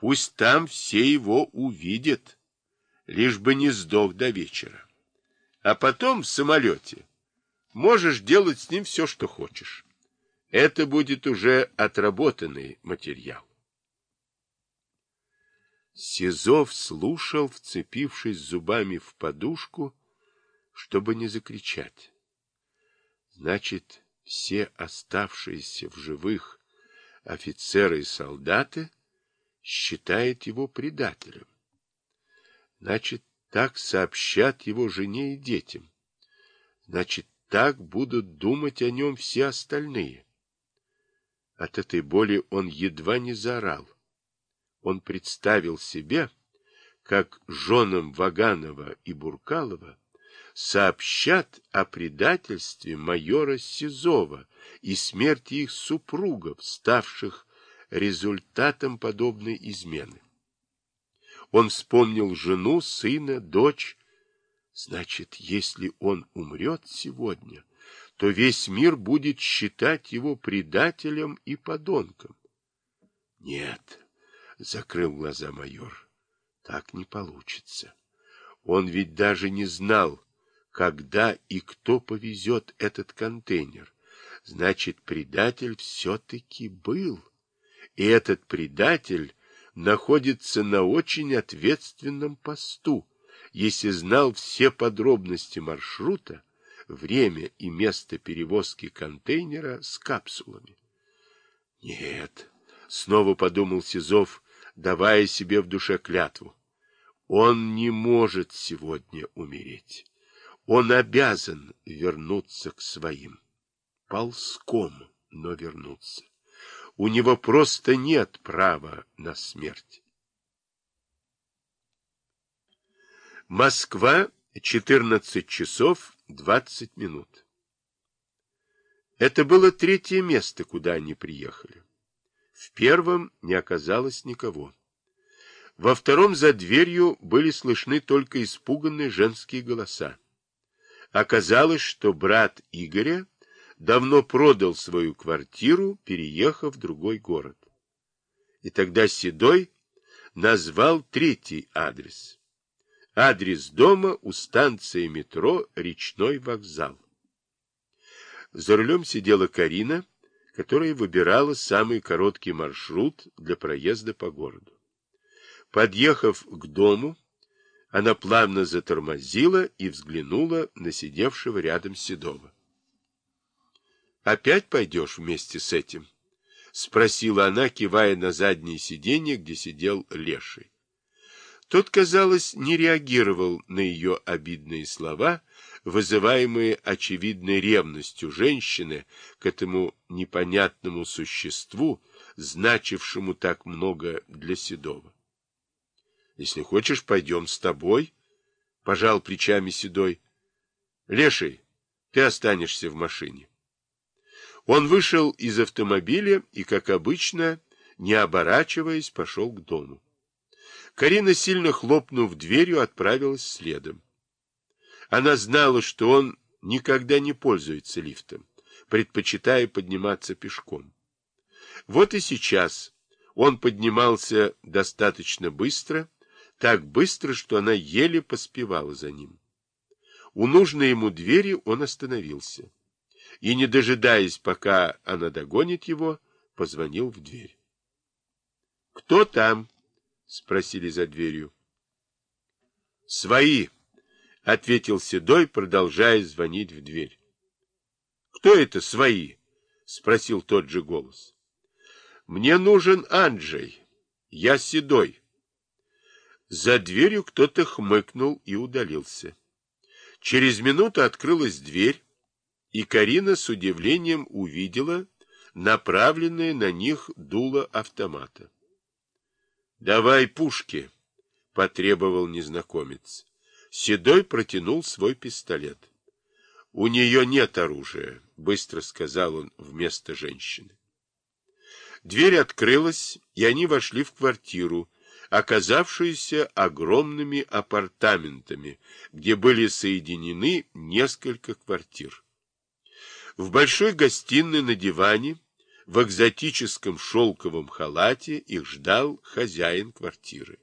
Пусть там все его увидят, лишь бы не сдох до вечера. А потом в самолете можешь делать с ним все, что хочешь. Это будет уже отработанный материал. Сизов слушал, вцепившись зубами в подушку, чтобы не закричать. Значит, все оставшиеся в живых офицеры и солдаты считают его предателем. Значит, так сообщат его жене и детям. Значит, так будут думать о нем все остальные. От этой боли он едва не заорал. Он представил себе, как женам Ваганова и Буркалова сообщат о предательстве майора Сизова и смерти их супругов, ставших результатом подобной измены. Он вспомнил жену, сына, дочь. Значит, если он умрет сегодня, то весь мир будет считать его предателем и подонком. Нет, закрыл глаза майор, так не получится. Он ведь даже не знал, когда и кто повезет этот контейнер. Значит, предатель все-таки был. И этот предатель находится на очень ответственном посту, если знал все подробности маршрута, время и место перевозки контейнера с капсулами. Нет, снова подумал Сизов, давая себе в душе клятву. Он не может сегодня умереть. Он обязан вернуться к своим. Ползком, но вернуться. У него просто нет права на смерть. Москва, 14 часов 20 минут. Это было третье место, куда они приехали. В первом не оказалось никого. Во втором за дверью были слышны только испуганные женские голоса. Оказалось, что брат Игоря давно продал свою квартиру, переехав в другой город. И тогда Седой назвал третий адрес. Адрес дома у станции метро «Речной вокзал». За рулем сидела Карина, которая выбирала самый короткий маршрут для проезда по городу. Подъехав к дому, она плавно затормозила и взглянула на сидевшего рядом Седова. «Опять пойдешь вместе с этим?» — спросила она, кивая на заднее сиденье, где сидел Леший. Тот, казалось, не реагировал на ее обидные слова, вызываемые очевидной ревностью женщины к этому непонятному существу, значившему так много для Седова. Если хочешь, пойдем с тобой, — пожал плечами Седой. — Леший, ты останешься в машине. Он вышел из автомобиля и, как обычно, не оборачиваясь, пошел к дому. Карина, сильно хлопнув дверью, отправилась следом. Она знала, что он никогда не пользуется лифтом, предпочитая подниматься пешком. Вот и сейчас он поднимался достаточно быстро, так быстро, что она еле поспевала за ним. У нужной ему двери он остановился и, не дожидаясь, пока она догонит его, позвонил в дверь. — Кто там? — спросили за дверью. — Свои, — ответил Седой, продолжая звонить в дверь. — Кто это свои? — спросил тот же голос. — Мне нужен Анджей. Я Седой. За дверью кто-то хмыкнул и удалился. Через минуту открылась дверь, и Карина с удивлением увидела направленное на них дуло автомата. — Давай пушки, — потребовал незнакомец. Седой протянул свой пистолет. — У нее нет оружия, — быстро сказал он вместо женщины. Дверь открылась, и они вошли в квартиру, оказавшуюся огромными апартаментами, где были соединены несколько квартир. В большой гостиной на диване в экзотическом шелковом халате их ждал хозяин квартиры.